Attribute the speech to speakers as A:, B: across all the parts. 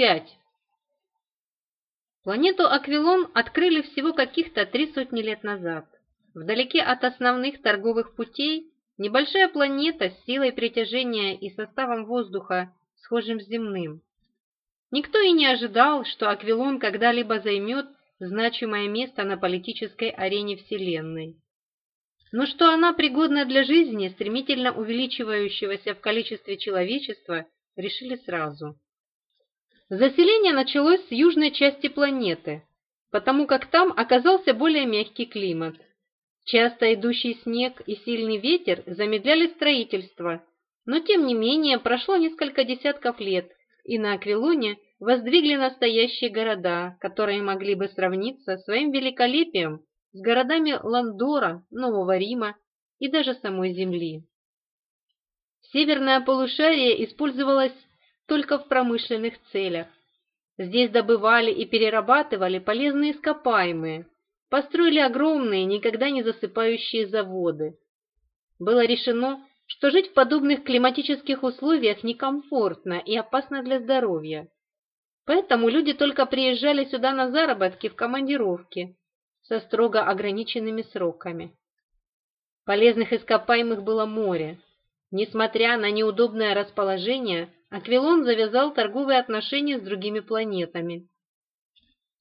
A: 5. Планету Аквилон открыли всего каких-то три сотни лет назад. Вдалеке от основных торговых путей небольшая планета с силой притяжения и составом воздуха, схожим с земным. Никто и не ожидал, что Аквилон когда-либо займет значимое место на политической арене Вселенной. Но что она пригодна для жизни, стремительно увеличивающегося в количестве человечества, решили сразу. Заселение началось с южной части планеты, потому как там оказался более мягкий климат. Часто идущий снег и сильный ветер замедляли строительство, но тем не менее прошло несколько десятков лет, и на Аквилоне воздвигли настоящие города, которые могли бы сравниться своим великолепием с городами Ландора, Нового Рима и даже самой Земли. Северное полушарие использовалось только в промышленных целях. Здесь добывали и перерабатывали полезные ископаемые, построили огромные, никогда не засыпающие заводы. Было решено, что жить в подобных климатических условиях некомфортно и опасно для здоровья. Поэтому люди только приезжали сюда на заработки в командировке, со строго ограниченными сроками. Полезных ископаемых было море. Несмотря на неудобное расположение, Аквилон завязал торговые отношения с другими планетами.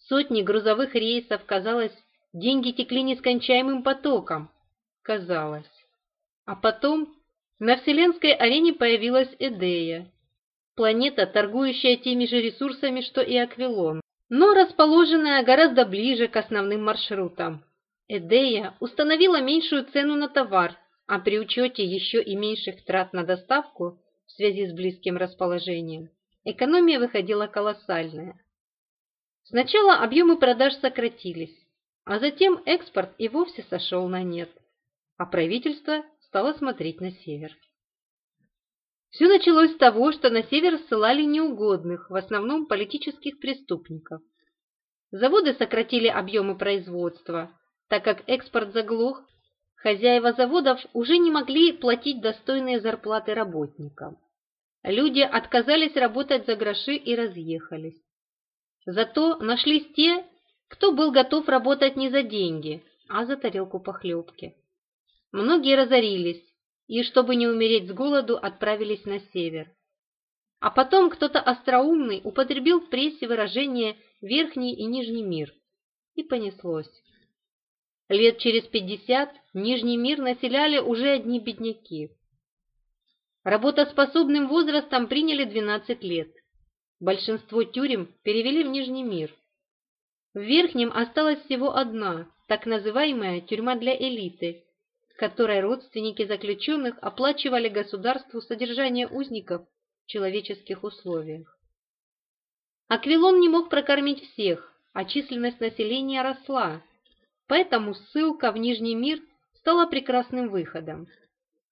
A: Сотни грузовых рейсов, казалось, деньги текли нескончаемым потоком. Казалось. А потом на вселенской арене появилась Эдея, планета, торгующая теми же ресурсами, что и Аквилон, но расположенная гораздо ближе к основным маршрутам. Эдея установила меньшую цену на товар а при учете еще и меньших трат на доставку в связи с близким расположением, экономия выходила колоссальная. Сначала объемы продаж сократились, а затем экспорт и вовсе сошел на нет, а правительство стало смотреть на север. Все началось с того, что на север ссылали неугодных, в основном политических преступников. Заводы сократили объемы производства, так как экспорт заглох, Хозяева заводов уже не могли платить достойные зарплаты работникам. Люди отказались работать за гроши и разъехались. Зато нашлись те, кто был готов работать не за деньги, а за тарелку похлебки. Многие разорились и, чтобы не умереть с голоду, отправились на север. А потом кто-то остроумный употребил в прессе выражение «верхний и нижний мир» и понеслось. Лет через пятьдесят Нижний мир населяли уже одни бедняки. Работоспособным возрастом приняли 12 лет. Большинство тюрем перевели в Нижний мир. В Верхнем осталась всего одна, так называемая тюрьма для элиты, в которой родственники заключенных оплачивали государству содержание узников в человеческих условиях. Аквилон не мог прокормить всех, а численность населения росла, Поэтому ссылка в Нижний мир стала прекрасным выходом.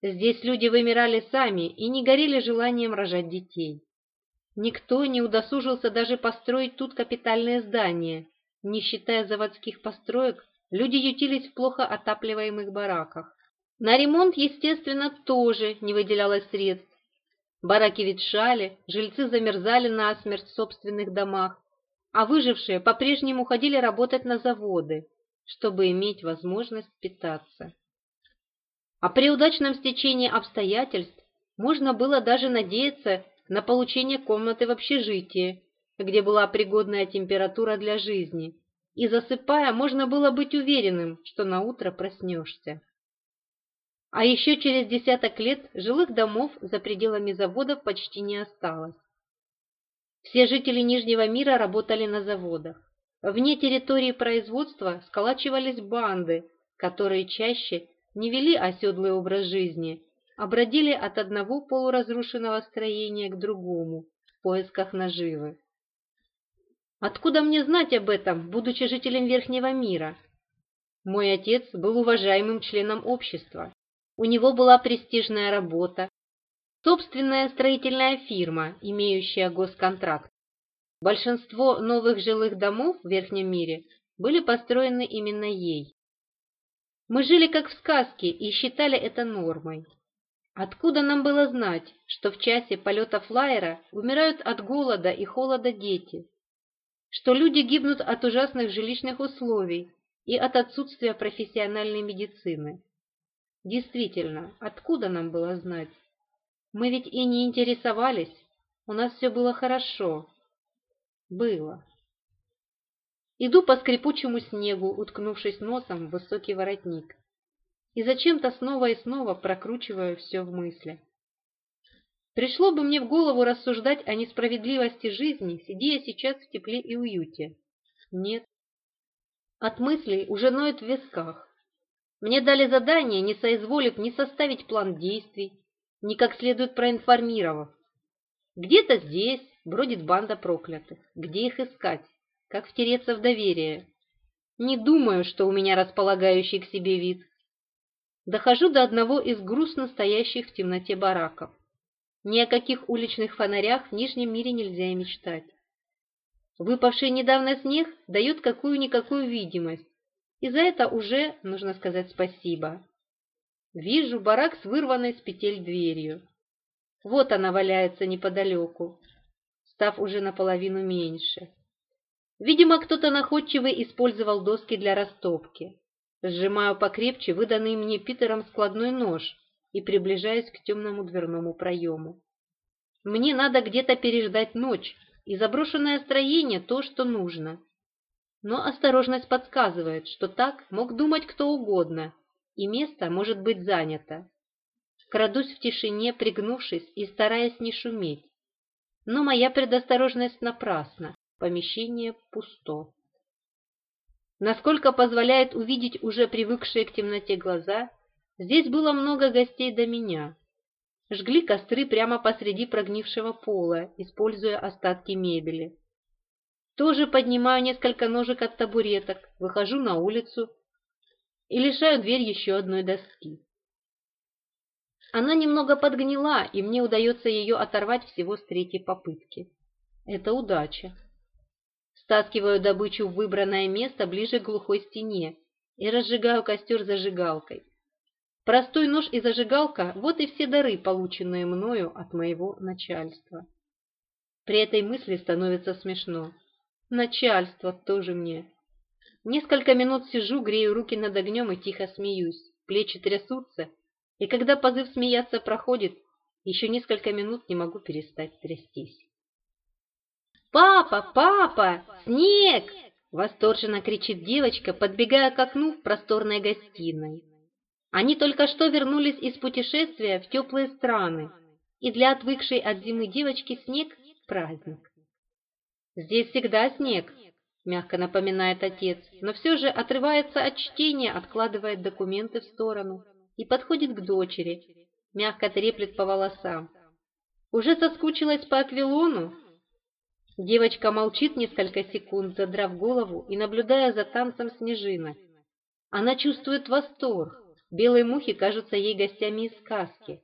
A: Здесь люди вымирали сами и не горели желанием рожать детей. Никто не удосужился даже построить тут капитальное здание. Не считая заводских построек, люди ютились в плохо отапливаемых бараках. На ремонт, естественно, тоже не выделялось средств. Бараки ветшали, жильцы замерзали насмерть в собственных домах, а выжившие по-прежнему ходили работать на заводы чтобы иметь возможность питаться. А при удачном стечении обстоятельств можно было даже надеяться на получение комнаты в общежитии, где была пригодная температура для жизни, и засыпая, можно было быть уверенным, что на утро проснешься. А еще через десяток лет жилых домов за пределами заводов почти не осталось. Все жители Нижнего мира работали на заводах. Вне территории производства сколачивались банды, которые чаще не вели оседлый образ жизни, а бродили от одного полуразрушенного строения к другому в поисках наживы. Откуда мне знать об этом, будучи жителем Верхнего мира? Мой отец был уважаемым членом общества. У него была престижная работа, собственная строительная фирма, имеющая госконтракт. Большинство новых жилых домов в Верхнем мире были построены именно ей. Мы жили как в сказке и считали это нормой. Откуда нам было знать, что в часе полета флайера умирают от голода и холода дети? Что люди гибнут от ужасных жилищных условий и от отсутствия профессиональной медицины? Действительно, откуда нам было знать? Мы ведь и не интересовались, у нас все было хорошо, было. Иду по скрипучему снегу, уткнувшись носом в высокий воротник. И зачем-то снова и снова прокручиваю все в мысли. Пришло бы мне в голову рассуждать о несправедливости жизни, сидя сейчас в тепле и уюте. Нет. От мыслей уже ноет в висках. Мне дали задание, не соизволив ни составить план действий, ни как следует проинформировав. Где-то здесь, Бродит банда проклятых. Где их искать? Как втереться в доверие? Не думаю, что у меня располагающий к себе вид. Дохожу до одного из грустно стоящих в темноте бараков. Ни о каких уличных фонарях в Нижнем мире нельзя и мечтать. Выпавший недавно снег дает какую-никакую видимость, и за это уже нужно сказать спасибо. Вижу барак с вырванной с петель дверью. Вот она валяется неподалеку, став уже наполовину меньше. Видимо, кто-то находчивый использовал доски для растопки. Сжимаю покрепче выданный мне Питером складной нож и приближаюсь к темному дверному проему. Мне надо где-то переждать ночь, и заброшенное строение то, что нужно. Но осторожность подсказывает, что так мог думать кто угодно, и место может быть занято. Крадусь в тишине, пригнувшись и стараясь не шуметь. Но моя предосторожность напрасна. Помещение пусто. Насколько позволяет увидеть уже привыкшие к темноте глаза, здесь было много гостей до меня. Жгли костры прямо посреди прогнившего пола, используя остатки мебели. Тоже поднимаю несколько ножек от табуреток, выхожу на улицу и лишаю дверь еще одной доски. Она немного подгнила, и мне удается ее оторвать всего с третьей попытки. Это удача. Стаскиваю добычу в выбранное место ближе к глухой стене и разжигаю костер зажигалкой. Простой нож и зажигалка – вот и все дары, полученные мною от моего начальства. При этой мысли становится смешно. Начальство тоже мне. Несколько минут сижу, грею руки над огнем и тихо смеюсь. Плечи трясутся, и когда позыв смеяться проходит, еще несколько минут не могу перестать трястись. «Папа! Папа! Снег!» – восторженно кричит девочка, подбегая к окну в просторной гостиной. Они только что вернулись из путешествия в теплые страны, и для отвыкшей от зимы девочки снег – праздник. «Здесь всегда снег», – мягко напоминает отец, но все же отрывается от чтения, откладывает документы в сторону и подходит к дочери, мягко треплет по волосам. «Уже соскучилась по Аквилону?» Девочка молчит несколько секунд, задрав голову и наблюдая за танцем снежинок. Она чувствует восторг. Белые мухи кажутся ей гостями из сказки.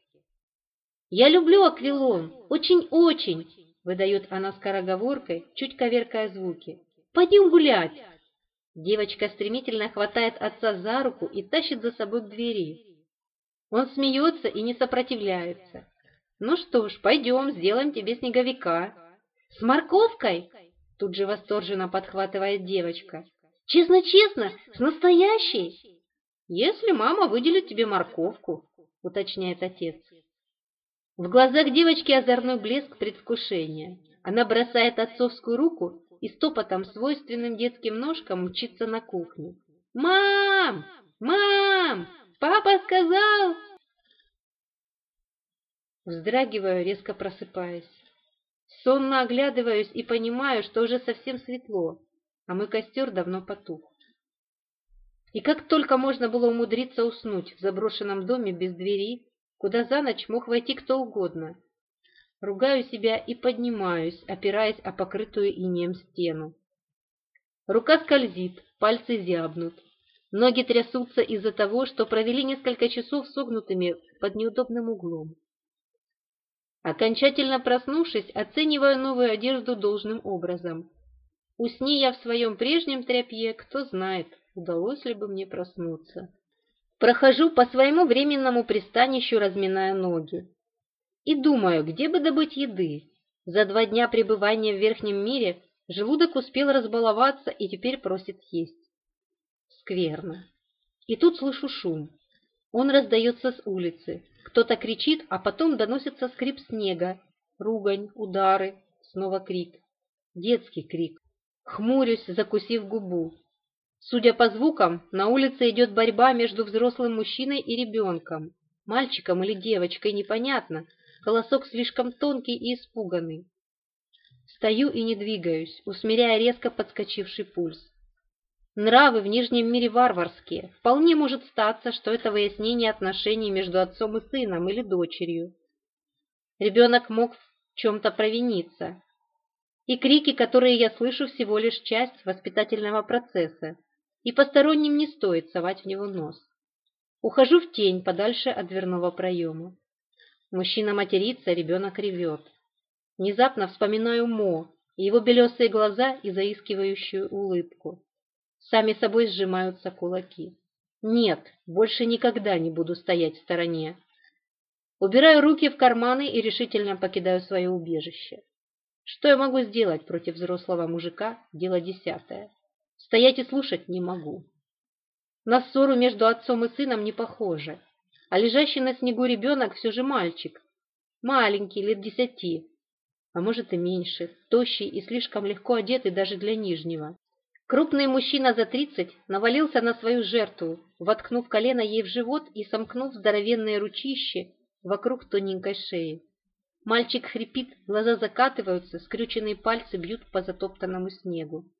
A: «Я люблю аквилон! Очень-очень!» — выдает она скороговоркой, чуть коверкая звуки. «Пойдем гулять!» Девочка стремительно хватает отца за руку и тащит за собой к двери. Он смеется и не сопротивляется. «Ну что ж, пойдем, сделаем тебе снеговика». «С морковкой?» – тут же восторженно подхватывает девочка. «Честно-честно, с настоящей?» «Если мама выделит тебе морковку», – уточняет отец. В глазах девочки озорной блеск предвкушения. Она бросает отцовскую руку и стопотом, свойственным детским ножкам, мчится на кухню. «Мам! Мам!» Папа сказал!» Вздрагиваю, резко просыпаясь. Сонно оглядываюсь и понимаю, что уже совсем светло, а мой костер давно потух. И как только можно было умудриться уснуть в заброшенном доме без двери, куда за ночь мог войти кто угодно. Ругаю себя и поднимаюсь, опираясь о покрытую инеем стену. Рука скользит, пальцы зябнут, Ноги трясутся из-за того, что провели несколько часов согнутыми под неудобным углом. Окончательно проснувшись, оцениваю новую одежду должным образом. Усни я в своем прежнем тряпье, кто знает, удалось ли бы мне проснуться. Прохожу по своему временному пристанищу, разминая ноги. И думаю, где бы добыть еды. За два дня пребывания в верхнем мире желудок успел разбаловаться и теперь просит есть. Скверно. И тут слышу шум. Он раздается с улицы. Кто-то кричит, а потом доносится скрип снега, ругань, удары, снова крик. Детский крик. Хмурюсь, закусив губу. Судя по звукам, на улице идет борьба между взрослым мужчиной и ребенком. Мальчиком или девочкой, непонятно. Голосок слишком тонкий и испуганный. Стою и не двигаюсь, усмиряя резко подскочивший пульс. Нравы в Нижнем мире варварские. Вполне может статься, что это выяснение отношений между отцом и сыном или дочерью. Ребенок мог в чем-то провиниться. И крики, которые я слышу, всего лишь часть воспитательного процесса, и посторонним не стоит совать в него нос. Ухожу в тень подальше от дверного проема. Мужчина матерится, ребенок ревет. Внезапно вспоминаю Мо, его белесые глаза и заискивающую улыбку. Сами собой сжимаются кулаки. Нет, больше никогда не буду стоять в стороне. Убираю руки в карманы и решительно покидаю свое убежище. Что я могу сделать против взрослого мужика? Дело десятое. Стоять и слушать не могу. На ссору между отцом и сыном не похоже. А лежащий на снегу ребенок все же мальчик. Маленький, лет десяти. А может и меньше, тощий и слишком легко одетый даже для нижнего. Крупный мужчина за тридцать навалился на свою жертву, воткнув колено ей в живот и сомкнув здоровенное ручище вокруг тоненькой шеи. Мальчик хрипит, глаза закатываются, скрюченные пальцы бьют по затоптанному снегу.